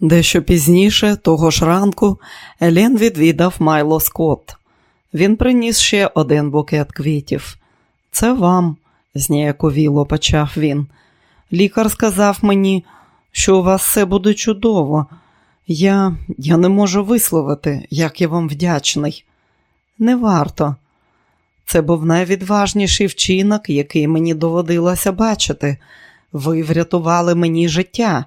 Дещо пізніше, того ж ранку, Елен відвідав Майло Скотт. Він приніс ще один букет квітів. Це вам, зніяковіло почав він. Лікар сказав мені, що у вас все буде чудово. Я я не можу висловити, як я вам вдячний. Не варто. Це був найвідважніший вчинок, який мені доводилося бачити. Ви врятували мені життя.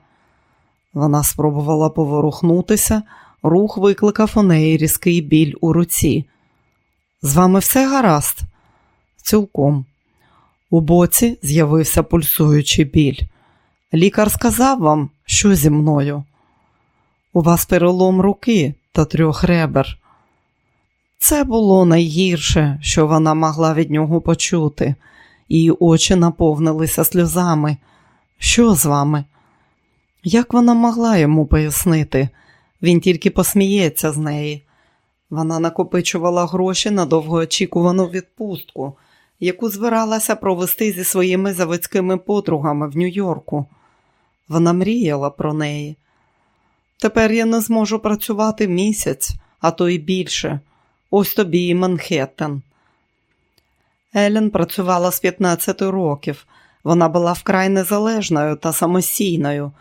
Вона спробувала поворухнутися, рух викликав у неї різкий біль у руці. З вами все гаразд? Цілком. У боці з'явився пульсуючий біль. Лікар сказав вам, що зі мною. У вас перелом руки та трьох ребер. Це було найгірше, що вона могла від нього почути. Її очі наповнилися сльозами. Що з вами? Як вона могла йому пояснити? Він тільки посміється з неї. Вона накопичувала гроші на довгоочікувану відпустку, яку збиралася провести зі своїми заводськими подругами в Нью-Йорку. Вона мріяла про неї. Тепер я не зможу працювати місяць, а то й більше. Ось тобі і Манхеттен. Елен працювала з 15 років. Вона була вкрай незалежною та самостійною.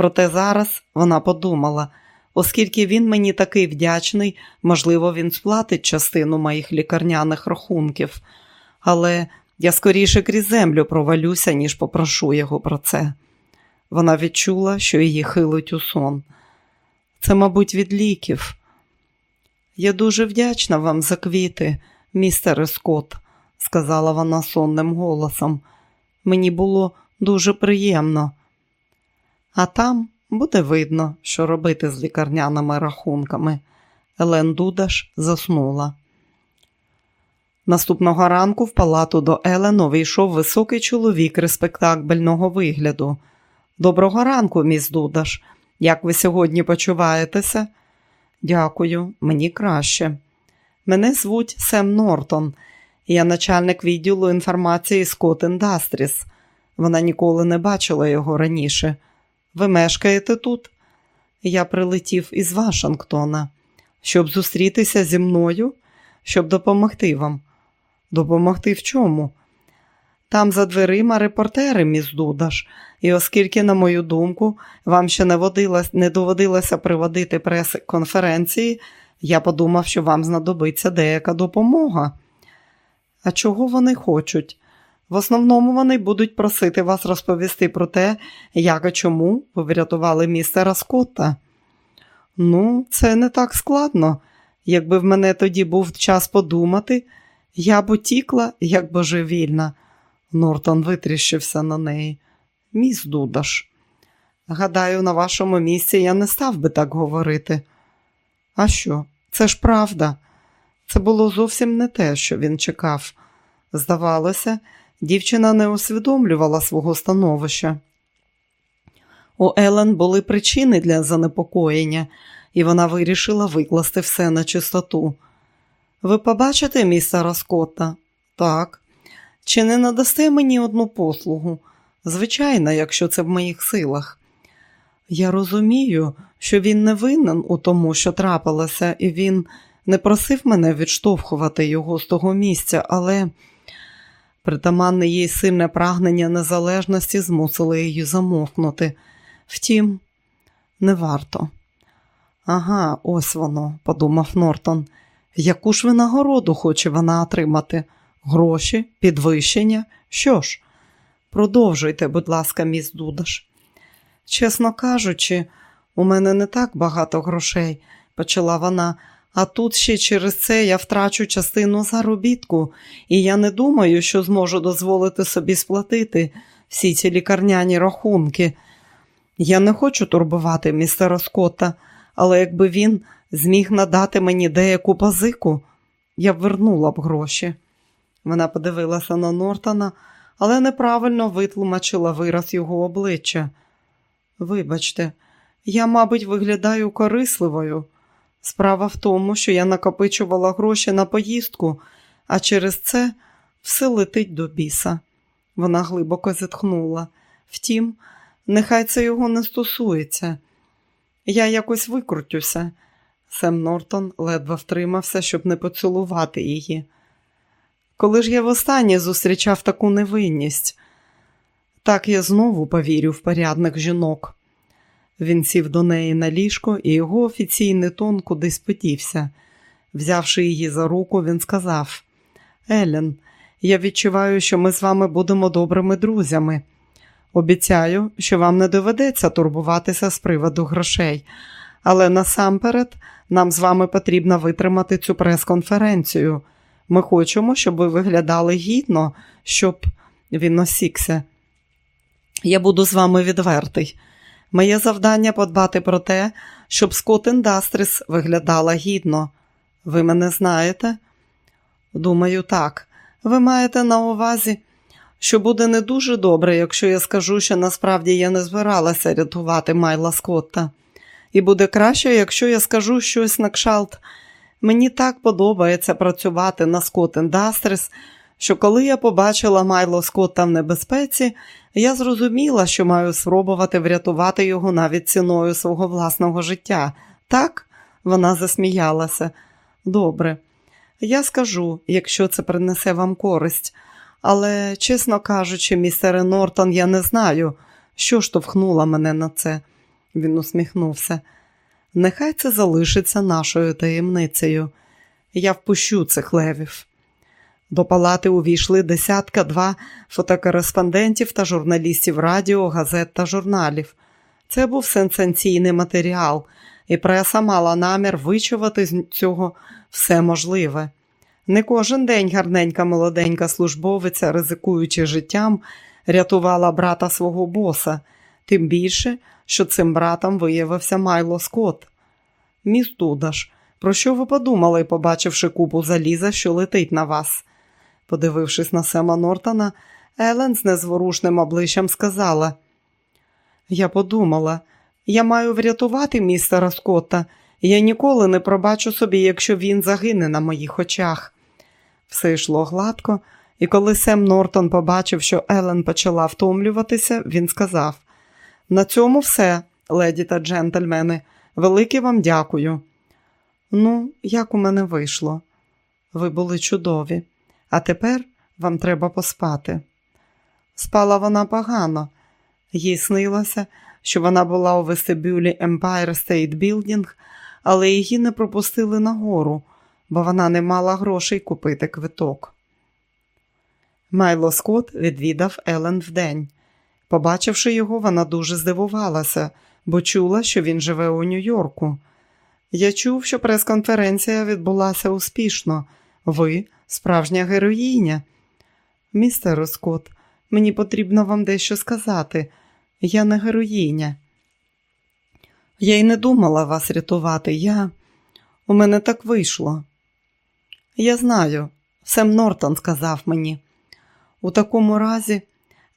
Проте зараз вона подумала, оскільки він мені такий вдячний, можливо, він сплатить частину моїх лікарняних рахунків. Але я скоріше крізь землю провалюся, ніж попрошу його про це. Вона відчула, що її хилить у сон. Це, мабуть, від ліків. Я дуже вдячна вам за квіти, містере Скотт, сказала вона сонним голосом. Мені було дуже приємно. А там буде видно, що робити з лікарняними рахунками. Елен Дудаш заснула. Наступного ранку в палату до Елен увійшов високий чоловік респектабельного вигляду. Доброго ранку, міс Дудаш. Як ви сьогодні почуваєтеся? Дякую, мені краще. Мене звуть Сем Нортон. Я начальник відділу інформації Scott Industries. Вона ніколи не бачила його раніше. Ви мешкаєте тут? Я прилетів із Вашингтона, щоб зустрітися зі мною, щоб допомогти вам. Допомогти в чому? Там за дверима репортери, міс Дудаш, і оскільки, на мою думку, вам ще не, водилось, не доводилося приводити прес-конференції, я подумав, що вам знадобиться деяка допомога. А чого вони хочуть? В основному вони будуть просити вас розповісти про те, як і чому ви врятували містера Скотта. Ну, це не так складно. Якби в мене тоді був час подумати, я б утікла, як божевільна. Нортон витріщився на неї. Міс Дудаш. Гадаю, на вашому місці я не став би так говорити. А що? Це ж правда. Це було зовсім не те, що він чекав. Здавалося, дівчина не усвідомлювала свого становища. У Елен були причини для занепокоєння, і вона вирішила викласти все на чистоту. Ви побачите містера Скотта? Так. Чи не надасте мені одну послугу? Звичайно, якщо це в моїх силах. Я розумію, що він не винен у тому, що трапилося, і він не просив мене відштовхувати його з того місця, але притаманне їй сильне прагнення незалежності змусили її замовкнути. Втім, не варто. Ага, ось воно, подумав Нортон. Яку ж винагороду хоче вона отримати? Гроші, підвищення? Що ж? Продовжуйте, будь ласка, міс Дудаш. Чесно кажучи, у мене не так багато грошей, почала вона, а тут ще через це я втрачу частину заробітку, і я не думаю, що зможу дозволити собі сплатити всі ці лікарняні рахунки. Я не хочу турбувати містера Скотта, але якби він зміг надати мені деяку позику, я б вернула б гроші. Вона подивилася на Нортона, але неправильно витлумачила вираз його обличчя. Вибачте, я, мабуть, виглядаю корисливою. Справа в тому, що я накопичувала гроші на поїздку, а через це все летить до біса. Вона глибоко зітхнула. Втім, нехай це його не стосується. Я якось викрутюся. Сем Нортон ледве втримався, щоб не поцілувати її. Коли ж я востаннє зустрічав таку невинність, так я знову повірю в порядних жінок. Він сів до неї на ліжко, і його офіційний тон кудись подівся. Взявши її за руку, він сказав: Елен, я відчуваю, що ми з вами будемо добрими друзями. Обіцяю, що вам не доведеться турбуватися з приводу грошей, але насамперед нам з вами потрібно витримати цю прес-конференцію. Ми хочемо, щоб ви виглядали гідно, щоб він осікся. Я буду з вами відвертий. Моє завдання подбати про те, щоб Скот Індастріс виглядала гідно. Ви мене знаєте? Думаю, так. Ви маєте на увазі, що буде не дуже добре, якщо я скажу, що насправді я не збиралася рятувати Майла Скотта. І буде краще, якщо я скажу щось на кшалт. Мені так подобається працювати на Скот Індастріс, що коли я побачила Майло Скотта в небезпеці, я зрозуміла, що маю спробувати врятувати його навіть ціною свого власного життя. Так, вона засміялася. Добре, я скажу, якщо це принесе вам користь, але, чесно кажучи, містере Нортон, я не знаю, що штовхнуло мене на це. Він усміхнувся. Нехай це залишиться нашою таємницею. Я впущу цих левів. До палати увійшли десятка два фотокореспондентів та журналістів радіо, газет та журналів. Це був сенсаційний матеріал, і преса мала намір вичувати з цього все можливе. Не кожен день гарненька молоденька службовиця, ризикуючи життям, рятувала брата свого боса, тим більше, що цим братом виявився Майло Скотт. Міс Дудаш, про що ви подумали, побачивши купу заліза, що летить на вас? Подивившись на Сема Нортона, Елен з незворушним обличчям сказала: Я подумала, я маю врятувати містера Скотта, я ніколи не пробачу собі, якщо він загине на моїх очах. Все йшло гладко, і коли Сем Нортон побачив, що Елен почала втомлюватися, він сказав: На цьому все, леді та джентльмени, велике вам дякую. Ну, як у мене вийшло? Ви були чудові, а тепер вам треба поспати. Спала вона погано, їй снилося, що вона була у вестибюлі Empire State Building, але її не пропустили нагору, бо вона не мала грошей купити квиток. Майло Скотт відвідав Елен вдень. Побачивши його, вона дуже здивувалася, бо чула, що він живе у Нью-Йорку. Я чув, що прес-конференція відбулася успішно. Ви справжня героїня. Містер Скотт, мені потрібно вам дещо сказати. Я не героїня. Я й не думала вас рятувати. Я. У мене так вийшло. Я знаю, Сем Нортон сказав мені. У такому разі,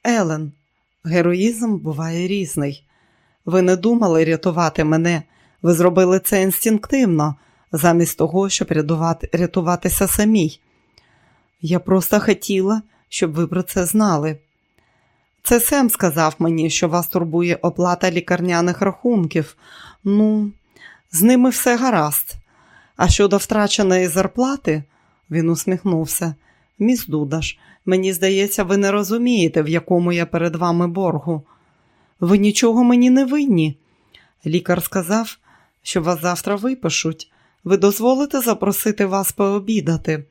Елен, героїзм буває різний. Ви не думали рятувати мене, ви зробили це інстинктивно, замість того, щоб рятувати, рятуватися самій. Я просто хотіла, щоб ви про це знали. Це Сем сказав мені, що вас турбує оплата лікарняних рахунків. Ну, з ними все гаразд. А щодо втраченої зарплати, він усміхнувся. Міс Дудаш, мені здається, ви не розумієте, в якому я перед вами боргу. Ви нічого мені не винні. Лікар сказав, що вас завтра випишуть. Ви дозволите запросити вас пообідати?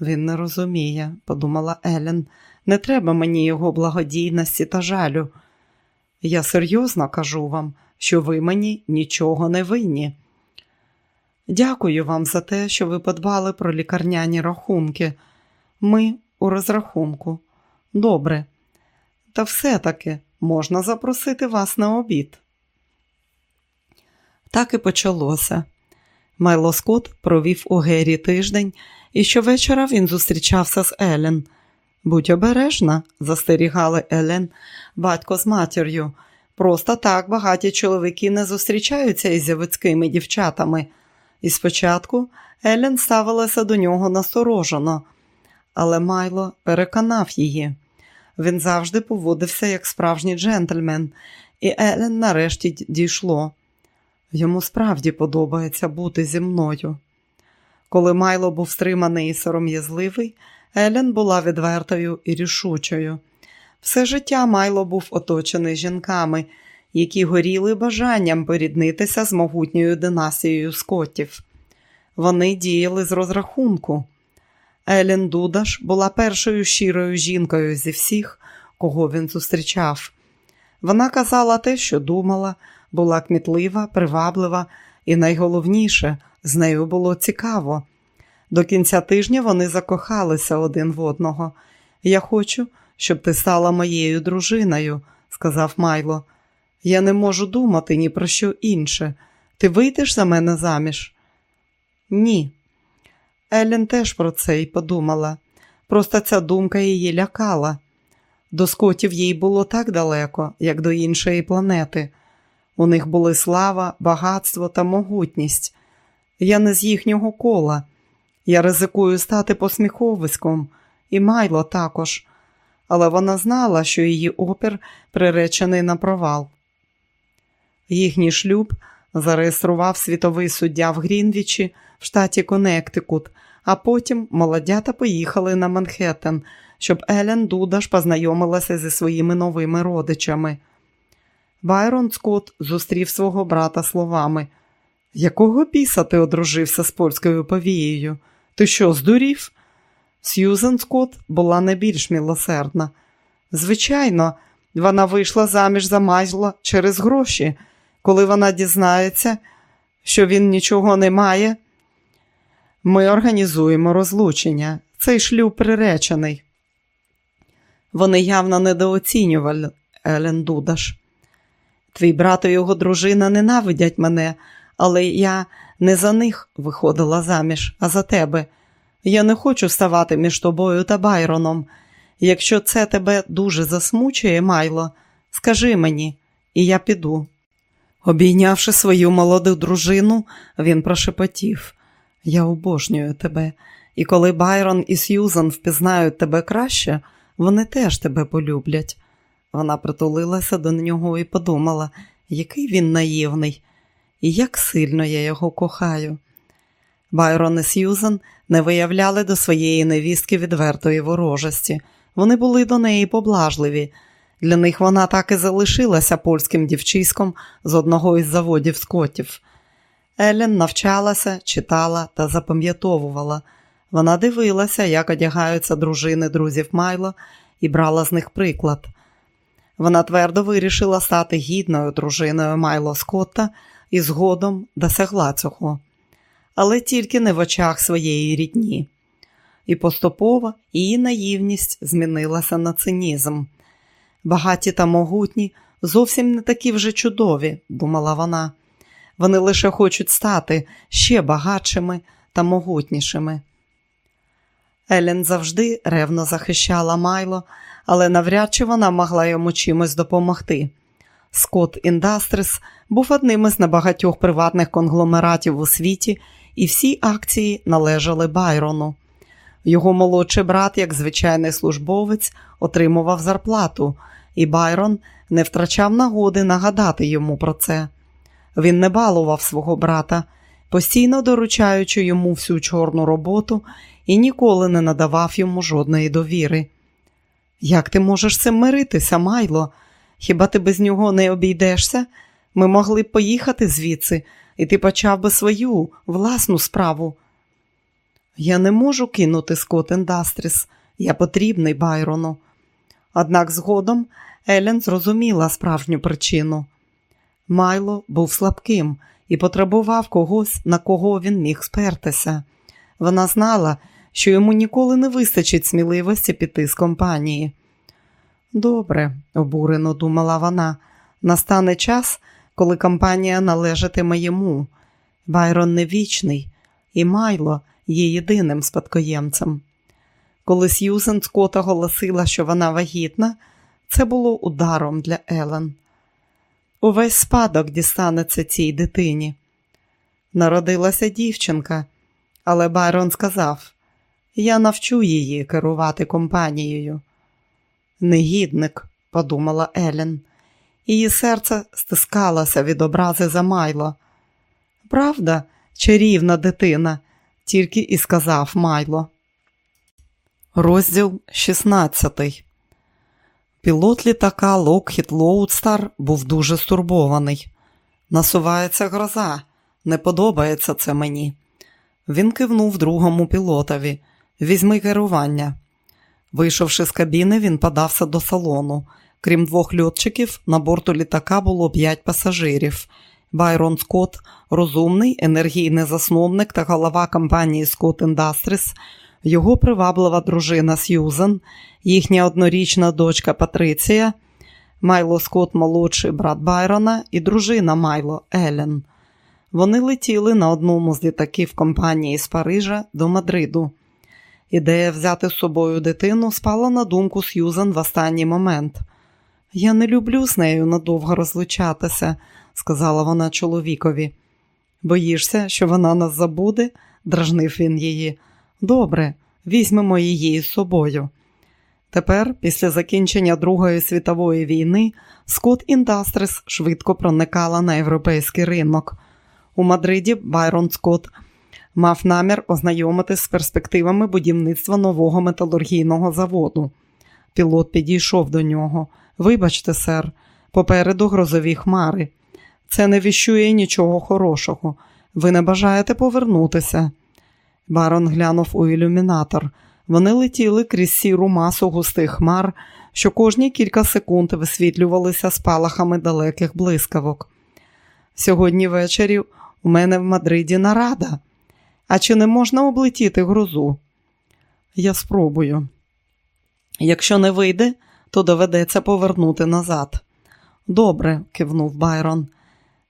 Він не розуміє, подумала Елен. Не треба мені його благодійності та жалю. Я серйозно кажу вам, що ви мені нічого не винні. Дякую вам за те, що ви подбали про лікарняні рахунки. Ми у розрахунку. Добре. Та все-таки можна запросити вас на обід. Так і почалося. Майло Скотт провів у Гері тиждень, і щовечора він зустрічався з Елен. Будь обережна, застерігали Елен, батько з матір'ю. Просто так багаті чоловіки не зустрічаються із заводськими дівчатами. І спочатку Елен ставилася до нього насторожено, але Майло переконав її. Він завжди поводився як справжній джентльмен, і Елен нарешті дійшло. Йому справді подобається бути зі мною. Коли Майло був стриманий і сором'язливий, Елен була відвертою і рішучою. Все життя Майло був оточений жінками, які горіли бажанням поріднитися з могутньою династією скотів. Вони діяли з розрахунку. Елен Дудаш була першою щирою жінкою зі всіх, кого він зустрічав. Вона казала те, що думала, була кмітлива, приваблива і найголовніше, з нею було цікаво. До кінця тижня вони закохалися один в одного. Я хочу, щоб ти стала моєю дружиною, сказав Майло. Я не можу думати ні про що інше. Ти вийдеш за мене заміж? Ні. Еллен теж про це й подумала. Просто ця думка її лякала. До скотів їй було так далеко, як до іншої планети. У них були слава, багатство та могутність. Я не з їхнього кола. Я ризикую стати посміховиськом, і Майло також, але вона знала, що її опір приречений на провал. Їхній шлюб зареєстрував світовий суддя в Грінвічі в штаті Коннектикут, а потім молодята поїхали на Манхеттен, щоб Елен Дудаш познайомилася зі своїми новими родичами. Байрон Скотт зустрів свого брата словами Якого біса ти одружився з польською повією? Ти що, здурів? Сьюзен Скотт була не більш милосердна. Звичайно, вона вийшла заміж за Майзла через гроші. Коли вона дізнається, що він нічого не має, ми організуємо розлучення. Цей шлюб приречений. Вони явно недооцінювали Елен Дудаш. Твій брат і його дружина ненавидять мене, але я не за них виходила заміж, а за тебе. Я не хочу ставати між тобою та Байроном. Якщо це тебе дуже засмучує, Майло, скажи мені, і я піду. Обійнявши свою молоду дружину, він прошепотів Я обожнюю тебе, і коли Байрон і Сьюзан впізнають тебе краще, вони теж тебе полюблять. Вона притулилася до нього і подумала, який він наївний, і як сильно я його кохаю. Байрон і Сьюзан не виявляли до своєї невістки відвертої ворожості. Вони були до неї поблажливі. Для них вона так і залишилася польським дівчиськом з одного із заводів скотів. Еллен навчалася, читала та запам'ятовувала. Вона дивилася, як одягаються дружини друзів Майло, і брала з них приклад. Вона твердо вирішила стати гідною дружиною Майло Скотта і згодом досягла цього, але тільки не в очах своєї рідні. І поступово її наївність змінилася на цинізм. Багаті та могутні зовсім не такі вже чудові, думала вона. Вони лише хочуть стати ще багатшими та могутнішими. Елен завжди ревно захищала Майло, але навряд чи вона могла йому чимось допомогти. Скотт Індастрис був одним із небагатьох приватних конгломератів у світі, і всі акції належали Байрону. Його молодший брат, як звичайний службовець, отримував зарплату, і Байрон не втрачав нагоди нагадати йому про це. Він не балував свого брата, постійно доручаючи йому всю чорну роботу і ніколи не надавав йому жодної довіри. Як ти можеш цим миритися, Майло? Хіба ти без нього не обійдешся? Ми могли б поїхати звідси, і ти почав би свою власну справу. Я не можу кинути Скот Індастріс, я потрібний Байрону. Однак згодом Елен зрозуміла справжню причину. Майло був слабким і потребував когось, на кого він міг спертися. Вона знала, що йому ніколи не вистачить сміливості піти з компанії. Добре, обурено думала вона, настане час, коли компанія належатиме йому. Байрон не вічний, і Майло є єдиним спадкоємцем. Коли Сьюзен Скотт оголосила, що вона вагітна, це було ударом для Елен. Увесь спадок дістанеться цій дитині. Народилася дівчинка, але Байрон сказав: Я навчу її керувати компанією. Негідник, подумала Елен. Її серце стискалося від образи за Майло. Правда, чарівна дитина, тільки і сказав Майло. Розділ 16 Пілот літака Локхіт Лоудстар був дуже стурбований. Насувається гроза, не подобається це мені. Він кивнув другому пілотові. Візьми керування. Вийшовши з кабіни, він подався до салону. Крім двох льотчиків, на борту літака було п'ять пасажирів. Байрон Скотт, розумний, енергійний засновник та голова компанії Scott Industries, його приваблива дружина Сьюзен, їхня однорічна дочка Патриція, Майло Скотт, молодший брат Байрона і дружина Майло Елен. Вони летіли на одному з літаків компанії з Парижа до Мадриду. Ідея взяти з собою дитину спала на думку Сьюзен в останній момент. Я не люблю з нею надовго розлучатися, сказала вона чоловікові. Боїшся, що вона нас забуде? дражнив він її. Добре, візьмемо її з собою. Тепер, після закінчення Другої світової війни, Скот Індастрис швидко проникала на європейський ринок. У Мадриді Байрон Скотт мав намір ознайомитись з перспективами будівництва нового металургійного заводу. Пілот підійшов до нього. Вибачте, сер, попереду грозові хмари. Це не віщує нічого хорошого. Ви не бажаєте повернутися. Барон глянув у ілюмінатор. Вони летіли крізь сіру масу густих хмар, що кожні кілька секунд висвітлювалися спалахами далеких блискавок. Сьогодні ввечері у мене в Мадриді нарада. А чи не можна облетіти грозу? Я спробую. Якщо не вийде, то доведеться повернути назад. Добре, кивнув Байрон.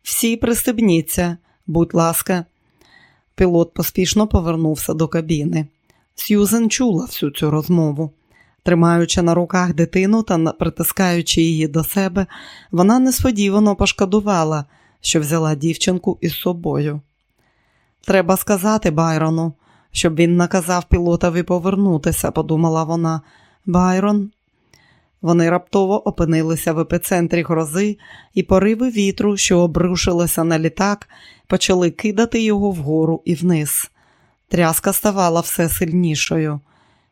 Всі пристебніться, будь ласка. Пілот поспішно повернувся до кабіни. Сьюзен чула всю цю розмову. Тримаючи на руках дитину та притискаючи її до себе, вона несподівано пошкодувала, що взяла дівчинку із собою. Треба сказати Байрону, щоб він наказав пілотові повернутися, подумала вона. Байрон. Вони раптово опинилися в епіцентрі грози, і пориви вітру, що обрушилися на літак, почали кидати його вгору і вниз. Тряска ставала все сильнішою.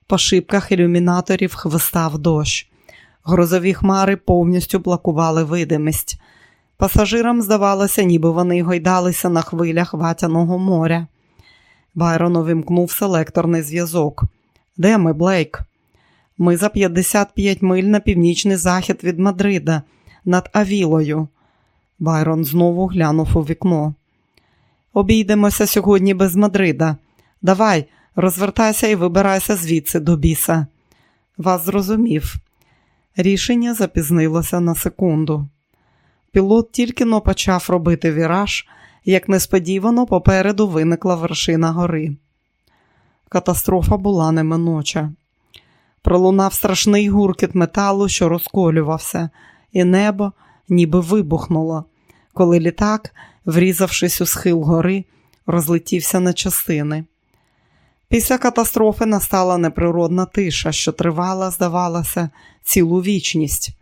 По шибках ілюмінаторів хвистав дощ. Грозові хмари повністю блокували видимість. Пасажирам здавалося, ніби вони гойдалися на хвилях ватяного моря. Байрон увімкнув селекторний зв'язок. Де ми, Блейк? Ми за 55 миль на північний захід від Мадрида, над Авілою. Байрон знову глянув у вікно. Обійдемося сьогодні без Мадрида. Давай, розвертайся і вибирайся звідси до біса. Вас зрозумів. Рішення запізнилося на секунду. Пілот тільки но почав робити віраж, як несподівано попереду виникла вершина гори. Катастрофа була неминуча. Пролунав страшний гуркіт металу, що розколювався, і небо ніби вибухнуло, коли літак, врізавшись у схил гори, розлетівся на частини. Після катастрофи настала неприродна тиша, що тривала, здавалося, цілу вічність.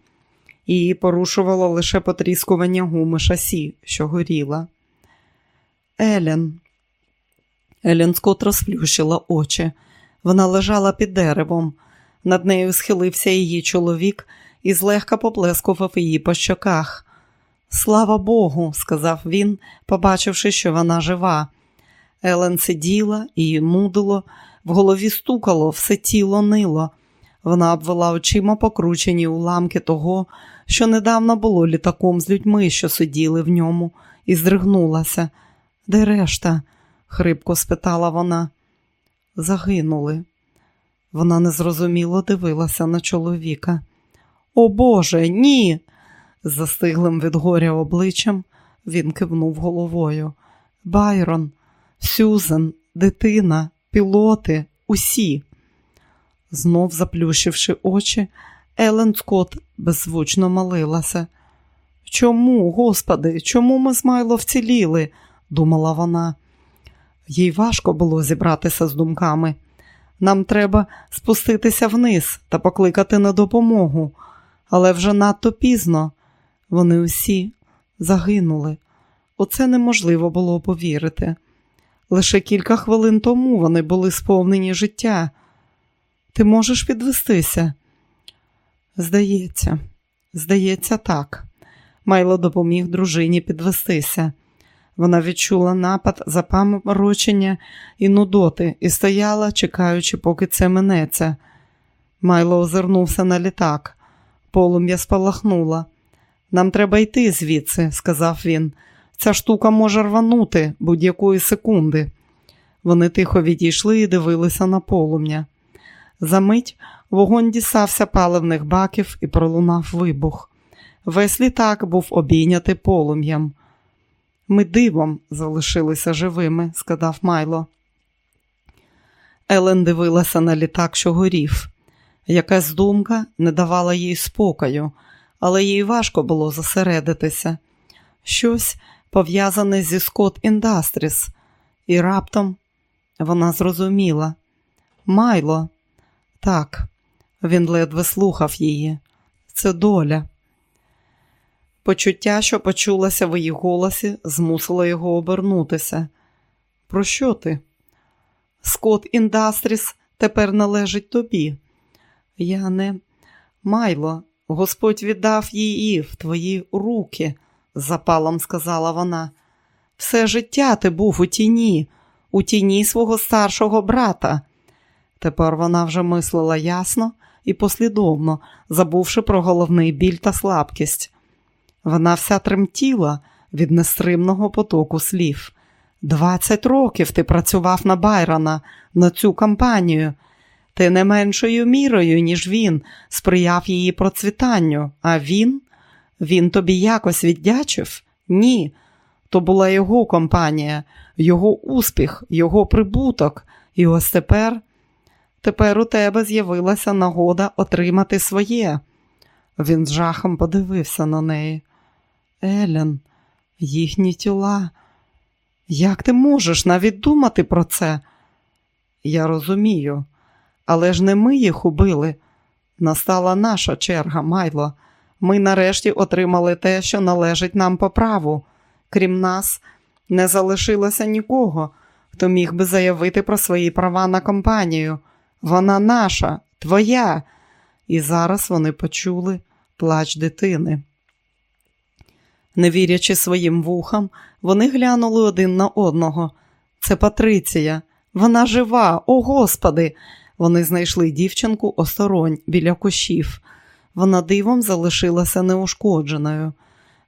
Її порушувало лише потріскування гуми шасі, що горіла. Елен. Елен Скот розплющила очі. Вона лежала під деревом. Над нею схилився її чоловік і злегка поплескував її по щоках. Слава Богу, сказав він, побачивши, що вона жива. Елен сиділа, її нудило, в голові стукало, все тіло нило. Вона обвела очима покручені уламки того, що недавно було літаком з людьми, що сиділи в ньому, і здригнулася. Де решта? хрипко спитала вона. Загинули. Вона незрозуміло дивилася на чоловіка. О Боже, ні. З застиглим від горя обличчям він кивнув головою. Байрон, Сюзен, дитина, пілоти, усі. Знов заплющивши очі, Елен Скотт беззвучно молилася. Чому, господи, чому ми з Майло вціліли? думала вона. Їй важко було зібратися з думками. Нам треба спуститися вниз та покликати на допомогу, але вже надто пізно вони усі загинули. Оце неможливо було повірити. Лише кілька хвилин тому вони були сповнені життя. Ти можеш підвестися? Здається, здається, так. Майло допоміг дружині підвестися. Вона відчула напад запаморочення і нудоти і стояла, чекаючи, поки це минеться. Майло озирнувся на літак. Полум'я спалахнула. Нам треба йти звідси, сказав він. Ця штука може рванути будь-якої секунди. Вони тихо відійшли і дивилися на полум'я. Замить вогонь дісався паливних баків і пролунав вибух. Весь літак був обійнятий полум'ям. Ми дивом залишилися живими, сказав Майло. Елен дивилася на літак, що горів. Якась думка не давала їй спокою, але їй важко було зосередитися. Щось пов'язане зі Scott Industries. І раптом вона зрозуміла. Майло, так, він ледве слухав її. Це доля. Почуття, що почулося в її голосі, змусило його обернутися. Про що ти? Скот Індастріс тепер належить тобі. Я не Майло, Господь віддав її в твої руки, запалом сказала вона. Все життя ти був у тіні, у тіні свого старшого брата. Тепер вона вже мислила ясно і послідовно, забувши про головний біль та слабкість. Вона вся тремтіла від нестримного потоку слів. Двадцять років ти працював на Байрона, на цю кампанію. Ти не меншою мірою, ніж він, сприяв її процвітанню, а він? Він тобі якось віддячив? Ні. То була його компанія, його успіх, його прибуток. І ось тепер, тепер у тебе з'явилася нагода отримати своє. Він з жахом подивився на неї. Елен, їхні тіла. Як ти можеш навіть думати про це? Я розумію, але ж не ми їх убили. Настала наша черга, Майло. Ми нарешті отримали те, що належить нам по праву. Крім нас, не залишилося нікого, хто міг би заявити про свої права на компанію. Вона наша, твоя. І зараз вони почули плач дитини. Не вірячи своїм вухам, вони глянули один на одного. Це Патриція, вона жива, о Господи! Вони знайшли дівчинку осторонь біля кущів. Вона дивом залишилася неушкодженою.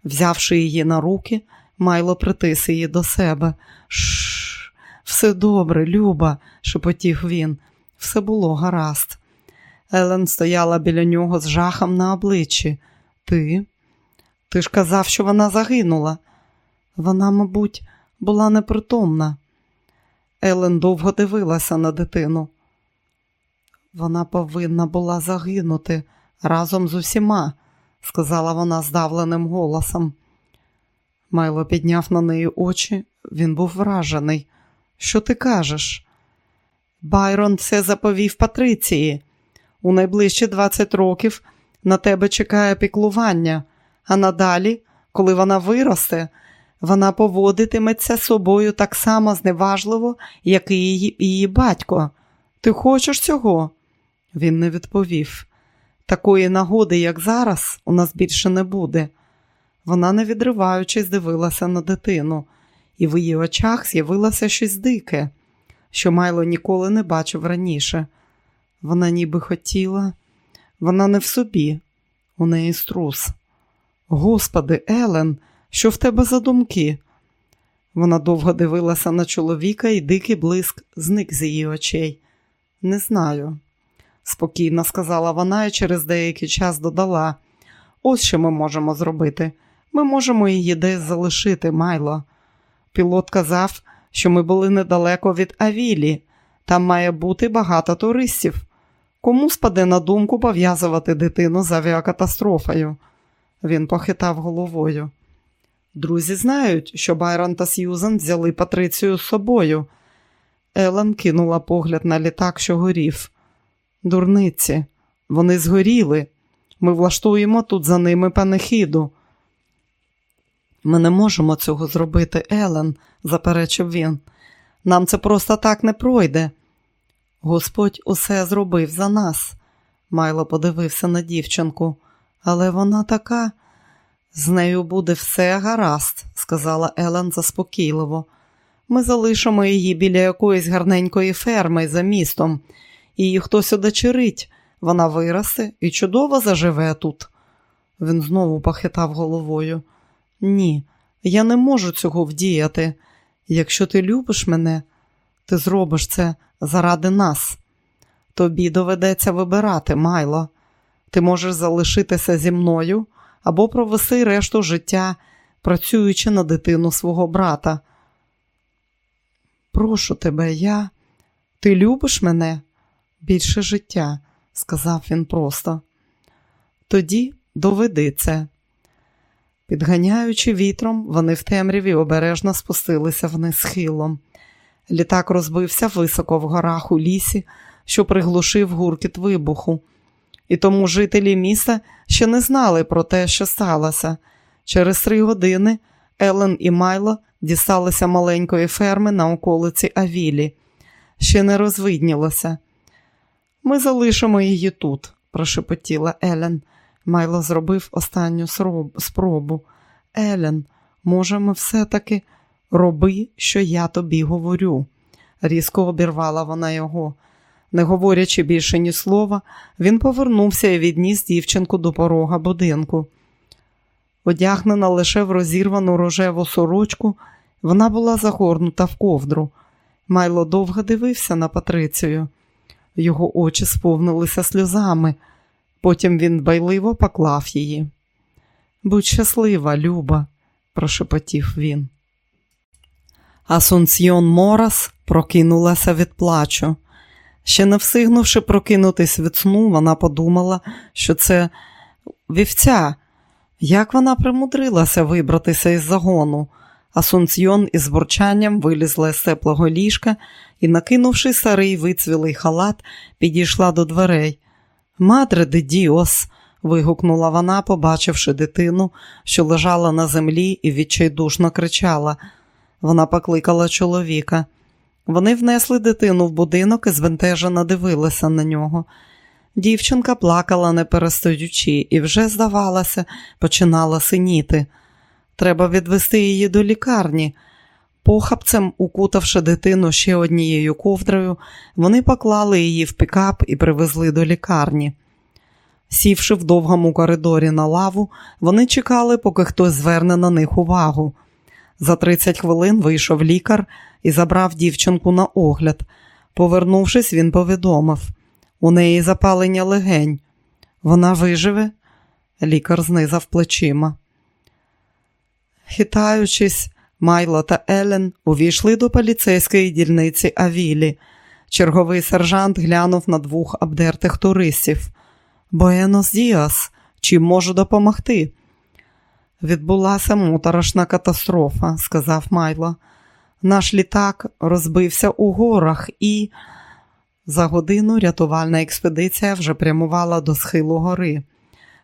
Взявши її на руки, Майло притис її до себе. Шш, все добре, Люба, шепотів він. Все було гаразд. Елен стояла біля нього з жахом на обличчі. Ти? Ти ж казав, що вона загинула. Вона, мабуть, була непритомна. Елен довго дивилася на дитину. Вона повинна була загинути разом з усіма, сказала вона здавленим голосом. Майло підняв на неї очі, він був вражений. Що ти кажеш? Байрон все заповів Патриції. У найближчі 20 років на тебе чекає піклування, а надалі, коли вона виросте, вона поводитиметься собою так само зневажливо, як і її, її батько. Ти хочеш цього? Він не відповів. Такої нагоди, як зараз, у нас більше не буде. Вона, не відриваючись, дивилася на дитину, і в її очах з'явилося щось дике, що Майло ніколи не бачив раніше. Вона ніби хотіла, вона не в собі, у неї струс. Господи, Елен, що в тебе за думки? Вона довго дивилася на чоловіка, і дикий блиск зник з її очей. Не знаю, спокійно сказала вона і через деякий час додала. Ось що ми можемо зробити. Ми можемо її десь залишити, Майло. Пілот казав, що ми були недалеко від Авілі. Там має бути багато туристів. Кому спаде на думку пов'язувати дитину з авіакатастрофою? Він похитав головою. Друзі знають, що Байрон та Сьюзен взяли Патрицію з собою. Елен кинула погляд на літак, що горів. Дурниці, вони згоріли. Ми влаштуємо тут за ними панихіду. Ми не можемо цього зробити, Елен, заперечив він. Нам це просто так не пройде. Господь усе зробив за нас. Майло подивився на дівчинку, але вона така. З нею буде все гаразд, сказала Елен заспокійливо. Ми залишимо її біля якоїсь гарненької ферми за містом, її хтось одочерить. Вона виросте і чудово заживе тут. Він знову похитав головою. Ні, я не можу цього вдіяти. Якщо ти любиш мене, ти зробиш це заради нас. Тобі доведеться вибирати, Майло. Ти можеш залишитися зі мною або провести решту життя, працюючи на дитину свого брата. Прошу тебе, я. Ти любиш мене більше життя, сказав він просто. Тоді доведи це. Підганяючи вітром, вони в темряві обережно спустилися вниз схилом. Літак розбився високо в горах у лісі, що приглушив гуркіт вибуху. І тому жителі міста ще не знали про те, що сталося. Через три години Елен і Майло дісталися маленької ферми на околиці Авілі. Ще не розвиднілося. Ми залишимо її тут, прошепотіла Елен. Майло зробив останню спробу. Елен, може, ми все-таки роби, що я тобі говорю, різко обірвала вона його. Не говорячи більше ні слова, він повернувся і відніс дівчинку до порога будинку. Одягнена лише в розірвану рожеву сорочку, вона була загорнута в ковдру. Майло довго дивився на Патрицію. Його очі сповнилися сльозами. Потім він байливо поклав її. Будь щаслива, Люба, прошепотів він. Асунціон Морас прокинулася від плачу. Ще не встигнувши прокинутись від сну, вона подумала, що це вівця. Як вона примудрилася вибратися із загону? Асунціон із бурчанням вилізла з теплого ліжка і, накинувши старий вицвілий халат, підійшла до дверей. Мадре де Діос, вигукнула вона, побачивши дитину, що лежала на землі і відчайдушно кричала. Вона покликала чоловіка. Вони внесли дитину в будинок і звентежено дивилися на нього. Дівчинка плакала, не перестаючи, і вже, здавалося, починала синіти. Треба відвести її до лікарні. Похапцем, укутавши дитину ще однією ковдрою, вони поклали її в пікап і привезли до лікарні. Сівши в довгому коридорі на лаву, вони чекали, поки хтось зверне на них увагу. За 30 хвилин вийшов лікар і забрав дівчинку на огляд. Повернувшись, він повідомив у неї запалення легень. Вона виживе? Лікар знизав плечима. Хитаючись, Майло та Елен увійшли до поліцейської дільниці Авілі. Черговий сержант глянув на двох обдертих туристів. Боенос Діас, чим можу допомогти? Відбулася моторошна катастрофа, сказав Майло. Наш літак розбився у горах і. За годину рятувальна експедиція вже прямувала до схилу гори.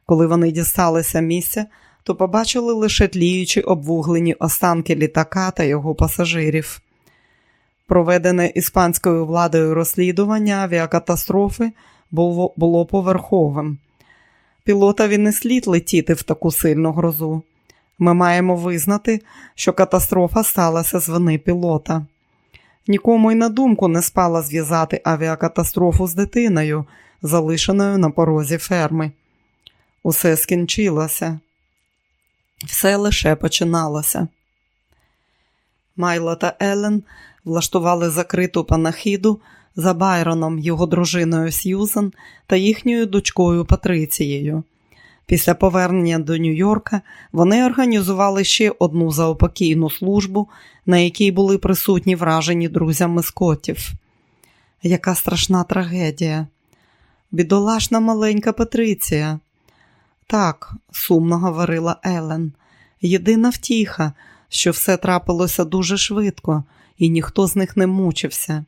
Коли вони дісталися місця, то побачили лише тліючі обвуглені останки літака та його пасажирів. Проведене іспанською владою розслідування авіакатастрофи було поверховим. Пілотові не слід летіти в таку сильну грозу. Ми маємо визнати, що катастрофа сталася з вини пілота. Нікому й на думку не спала зв'язати авіакатастрофу з дитиною, залишеною на порозі ферми. Усе скінчилося, все лише починалося. Майло та Елен влаштували закриту панахіду за Байроном, його дружиною Сьюзан та їхньою дочкою Патрицією. Після повернення до Нью-Йорка вони організували ще одну заопокійну службу, на якій були присутні вражені друзями скотів. Яка страшна трагедія. Бідолашна маленька Патриція. Так, сумно говорила Елен. Єдина втіха, що все трапилося дуже швидко, і ніхто з них не мучився.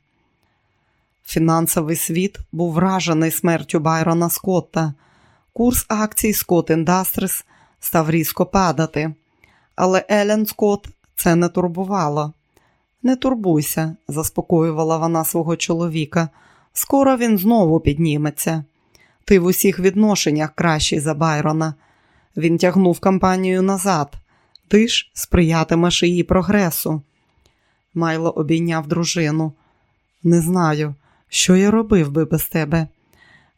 Фінансовий світ був вражений смертю Байрона Скотта. Курс акцій Scott Industries став різко падати. Але Елен Скотт це не турбувало. Не турбуйся, заспокоювала вона свого чоловіка. Скоро він знову підніметься. Ти в усіх відношеннях кращий за Байрона. Він тягнув кампанію назад. Ти ж сприятимеш її прогресу. Майло обійняв дружину. Не знаю, що я робив би без тебе.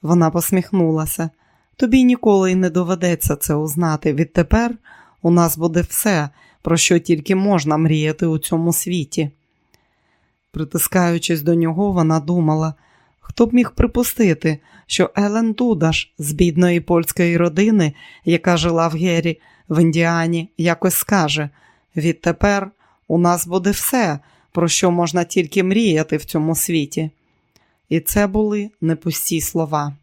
Вона посміхнулася. Тобі ніколи й не доведеться це узнати. Відтепер у нас буде все, про що тільки можна мріяти у цьому світі. Притискаючись до нього, вона думала, хто б міг припустити, що Елен Дудаш з бідної польської родини, яка жила в Гері, в Індіані, якось скаже відтепер у нас буде все, про що можна тільки мріяти в цьому світі. І це були не пусті слова.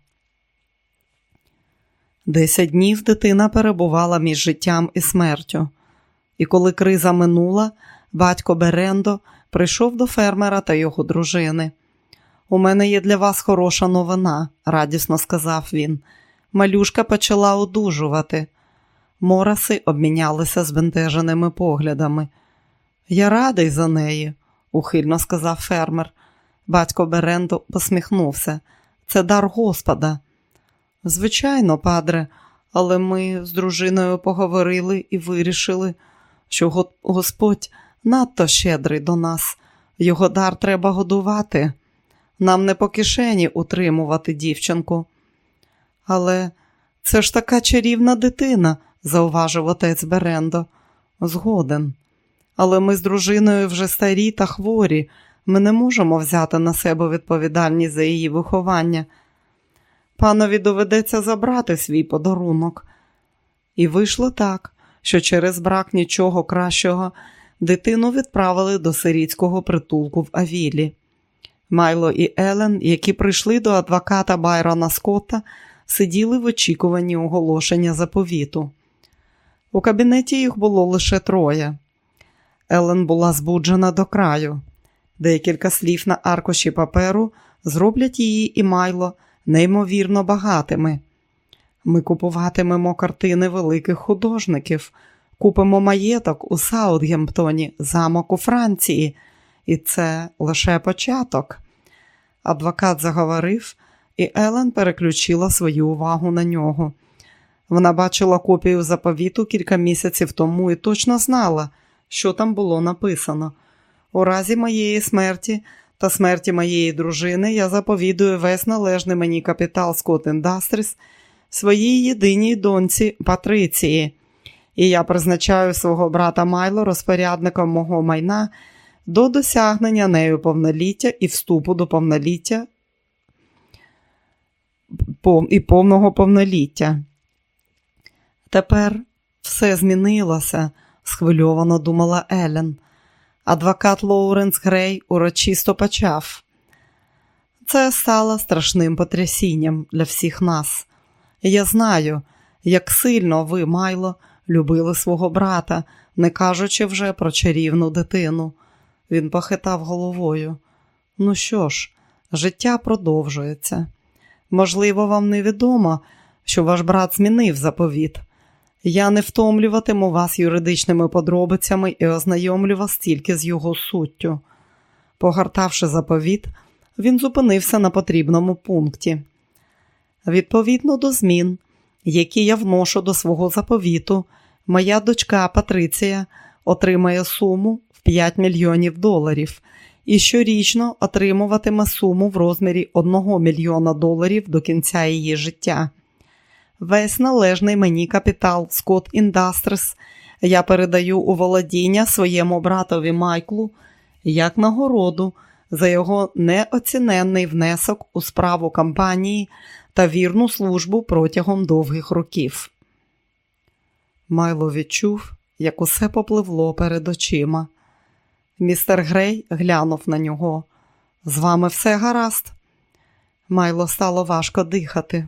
Десять днів дитина перебувала між життям і смертю. І коли криза минула, батько Берендо прийшов до фермера та його дружини. У мене є для вас хороша новина, радісно сказав він. Малюшка почала одужувати. Мораси обмінялися збентеженими поглядами. Я радий за неї, ухильно сказав фермер. Батько Берендо посміхнувся. Це дар Господа. Звичайно, падре, але ми з дружиною поговорили і вирішили, що Господь надто щедрий до нас, його дар треба годувати. Нам не по кишені утримувати дівчинку. Але це ж така чарівна дитина, зауважив отець Берендо. Згоден. Але ми з дружиною вже старі та хворі. Ми не можемо взяти на себе відповідальність за її виховання. Панові доведеться забрати свій подарунок. І вийшло так, що через брак нічого кращого дитину відправили до сирітського притулку в Авілі. Майло і Елен, які прийшли до адвоката Байрона Скотта, сиділи в очікуванні оголошення заповіту. У кабінеті їх було лише троє. Елен була збуджена до краю. Декілька слів на аркуші паперу зроблять її і Майло неймовірно багатими. Ми купуватимемо картини великих художників, купимо маєток у Саутгемптоні, замок у Франції, і це лише початок. Адвокат заговорив, і Елен переключила свою увагу на нього. Вона бачила копію заповіту кілька місяців тому і точно знала, що там було написано. У разі моєї смерті та смерті моєї дружини я заповідую весь належний мені капітал Scott Industries своїй єдиній доньці Патриції, і я призначаю свого брата Майло розпорядником мого майна до досягнення нею повноліття і вступу до повноліття і повного повноліття. Тепер все змінилося, схвильовано думала Елен. Адвокат Лоуренс Грей урочисто почав. Це стало страшним потрясінням для всіх нас. Я знаю, як сильно ви, Майло, любили свого брата, не кажучи вже про чарівну дитину. Він похитав головою. Ну що ж, життя продовжується. Можливо, вам невідомо, що ваш брат змінив заповіт. Я не втомлюватиму вас юридичними подробицями і ознайомлю вас тільки з його суттю. Погортавши заповіт, він зупинився на потрібному пункті. Відповідно до змін, які я вношу до свого заповіту, моя дочка Патриція отримає суму 5 мільйонів доларів і щорічно отримуватиме суму в розмірі 1 мільйона доларів до кінця її життя. Весь належний мені капітал Scott Industries я передаю у володіння своєму братові Майклу як нагороду за його неоціненний внесок у справу компанії та вірну службу протягом довгих років. Майло відчув, як усе попливло перед очима. Містер Грей глянув на нього. З вами все гаразд. Майло стало важко дихати.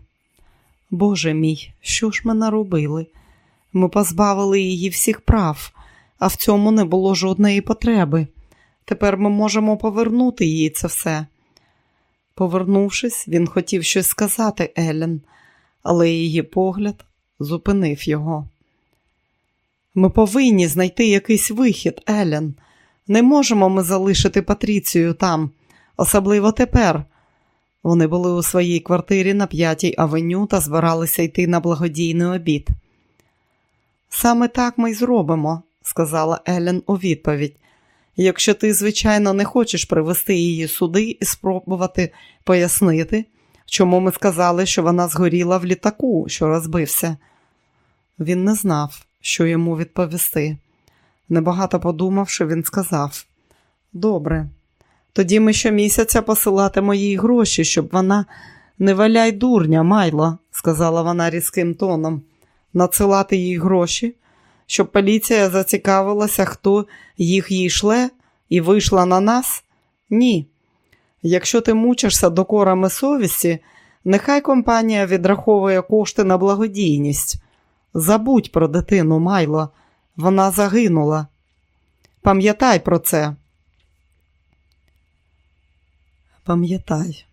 Боже мій, що ж ми наробили? Ми позбавили її всіх прав, а в цьому не було жодної потреби. Тепер ми можемо повернути їй це все. Повернувшись, він хотів щось сказати Елен, але її погляд зупинив його. Ми повинні знайти якийсь вихід, Елен. Не можемо ми залишити Патріцію там, особливо тепер. Вони були у своїй квартирі на п'ятій авеню та збиралися йти на благодійний обід. Саме так ми й зробимо, сказала Елен у відповідь. Якщо ти, звичайно, не хочеш привести її сюди і спробувати пояснити, чому ми сказали, що вона згоріла в літаку, що розбився. Він не знав, що йому відповісти. Небагато подумавши, він сказав: Добре, тоді ми щомісяця посилатимо їй гроші, щоб вона не валяй дурня, Майло, сказала вона різким тоном. Надсилати їй гроші, щоб поліція зацікавилася, хто їх їй шле, і вийшла на нас? Ні. Якщо ти мучишся докорами совісті, нехай компанія відраховує кошти на благодійність. Забудь про дитину, Майло, вона загинула. Пам'ятай про це. Пам'ятай,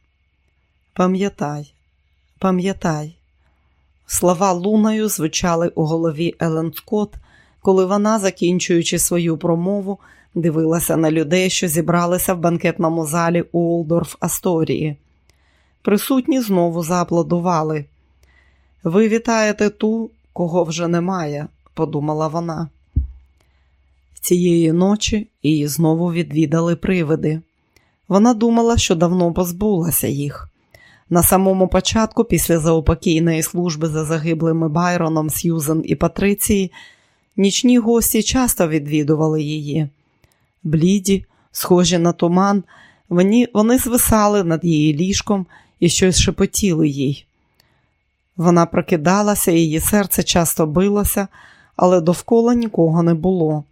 пам'ятай, пам'ятай. Слова луною звучали у голові Елен Скотт, коли вона, закінчуючи свою промову, дивилася на людей, що зібралися в банкетному залі Уолдорф Асторії. Присутні знову зааплодували. Ви вітаєте ту, кого вже немає, подумала вона. Цієї ночі її знову відвідали привиди. Вона думала, що давно позбулася їх. На самому початку, після заупокійної служби за загиблими Байроном, Сьюзен і Патриції, нічні гості часто відвідували її. Бліді, схожі на туман, вони, вони звисали над її ліжком і щось шепотіли їй. Вона прокидалася, її серце часто билося, але довкола нікого не було.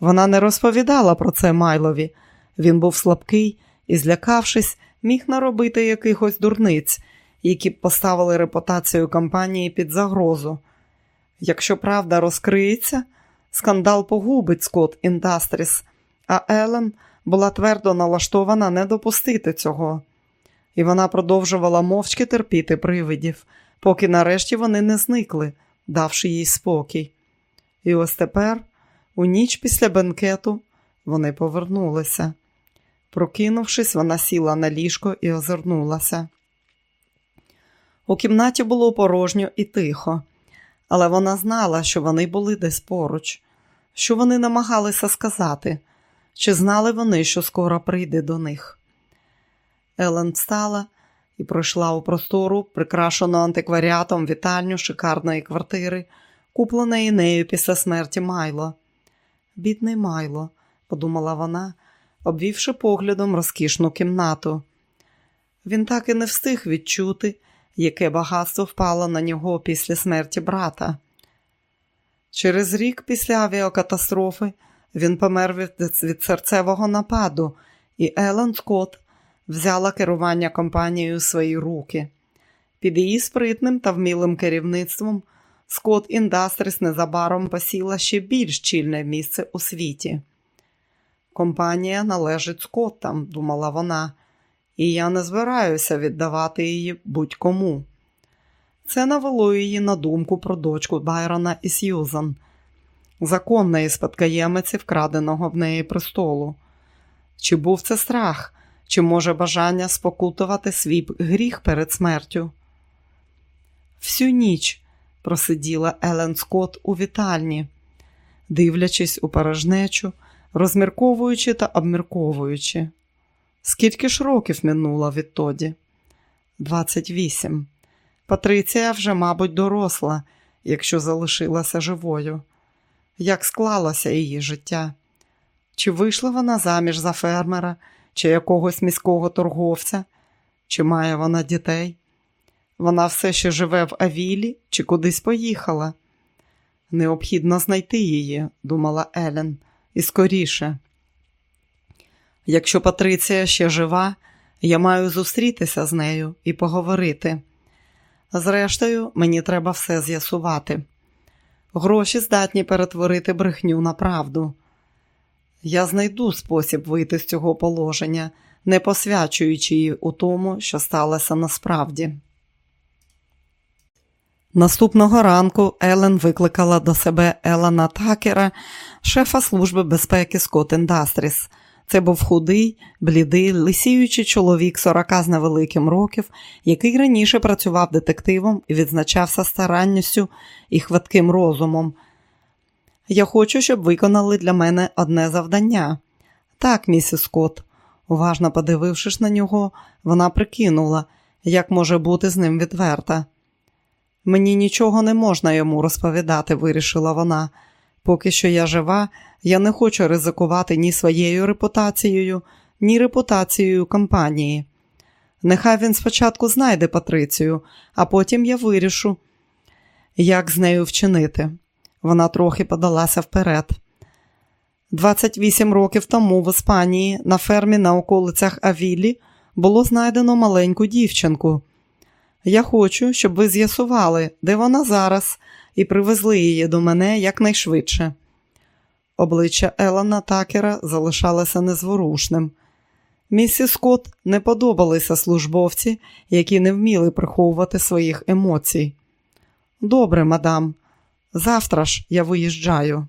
Вона не розповідала про це Майлові. Він був слабкий і, злякавшись, міг наробити якихось дурниць, які б поставили репутацію компанії під загрозу. Якщо правда розкриється, скандал погубить Скотт Індастріс, а Елен була твердо налаштована не допустити цього. І вона продовжувала мовчки терпіти привидів, поки нарешті вони не зникли, давши їй спокій. І ось тепер, у ніч після бенкету, вони повернулися. Прокинувшись, вона сіла на ліжко і озирнулася. У кімнаті було порожньо і тихо, але вона знала, що вони були десь поруч, що вони намагалися сказати, чи знали вони, що скоро прийде до них. Елен встала і пройшла у простору, прикрашену антикваріатом вітальню шикарної квартири, купленої нею після смерті Майло. Бідний Майло, подумала вона обвівши поглядом розкішну кімнату. Він так і не встиг відчути, яке багатство впало на нього після смерті брата. Через рік після авіакатастрофи він помер від, від серцевого нападу, і Елен Скотт взяла керування компанією у свої руки. Під її спритним та вмілим керівництвом Скотт Індастріс незабаром посіла ще більш чільне місце у світі. Компанія належить скоттам, думала вона, і я не збираюся віддавати її будь-кому. Це навело її на думку про дочку Байрона і Сьюзан, законної спадкоємиці вкраденого в неї престолу. Чи був це страх, чи може бажання спокутувати свій гріх перед смертю? Всю ніч просиділа Елен Скотт у вітальні, дивлячись у порожнечу розмірковуючи та обмірковуючи. Скільки ж років минуло відтоді? Двадцять вісім. Патриція вже, мабуть, доросла, якщо залишилася живою. Як склалося її життя? Чи вийшла вона заміж за фермера, чи якогось міського торговця, чи має вона дітей? Вона все ще живе в Авілі чи кудись поїхала? Необхідно знайти її, думала Елен і скоріше. Якщо Патриція ще жива, я маю зустрітися з нею і поговорити. Зрештою, мені треба все з'ясувати. Гроші здатні перетворити брехню на правду. Я знайду спосіб вийти з цього положення, не посвячуючи її у тому, що сталося насправді. Наступного ранку Елен викликала до себе Елана Такера, шефа Служби безпеки Scott Industries. Це був худий, блідий, лисіючий чоловік 40 з невеликим років, який раніше працював детективом і відзначався старанністю і хватким розумом. Я хочу, щоб виконали для мене одне завдання. Так, місіс Скотт. Уважно подивившись на нього, вона прикинула, як може бути з ним відверта. Мені нічого не можна йому розповідати, вирішила вона. Поки що я жива, я не хочу ризикувати ні своєю репутацією, ні репутацією компанії. Нехай він спочатку знайде Патрицію, а потім я вирішу, як з нею вчинити. Вона трохи подалася вперед. 28 років тому в Іспанії на фермі на околицях Авілі було знайдено маленьку дівчинку. Я хочу, щоб ви з'ясували, де вона зараз, і привезли її до мене якнайшвидше. Обличчя Елана Такера залишалося незворушним. Місіс Скотт не подобалися службовці, які не вміли приховувати своїх емоцій. Добре, мадам, завтра ж я виїжджаю.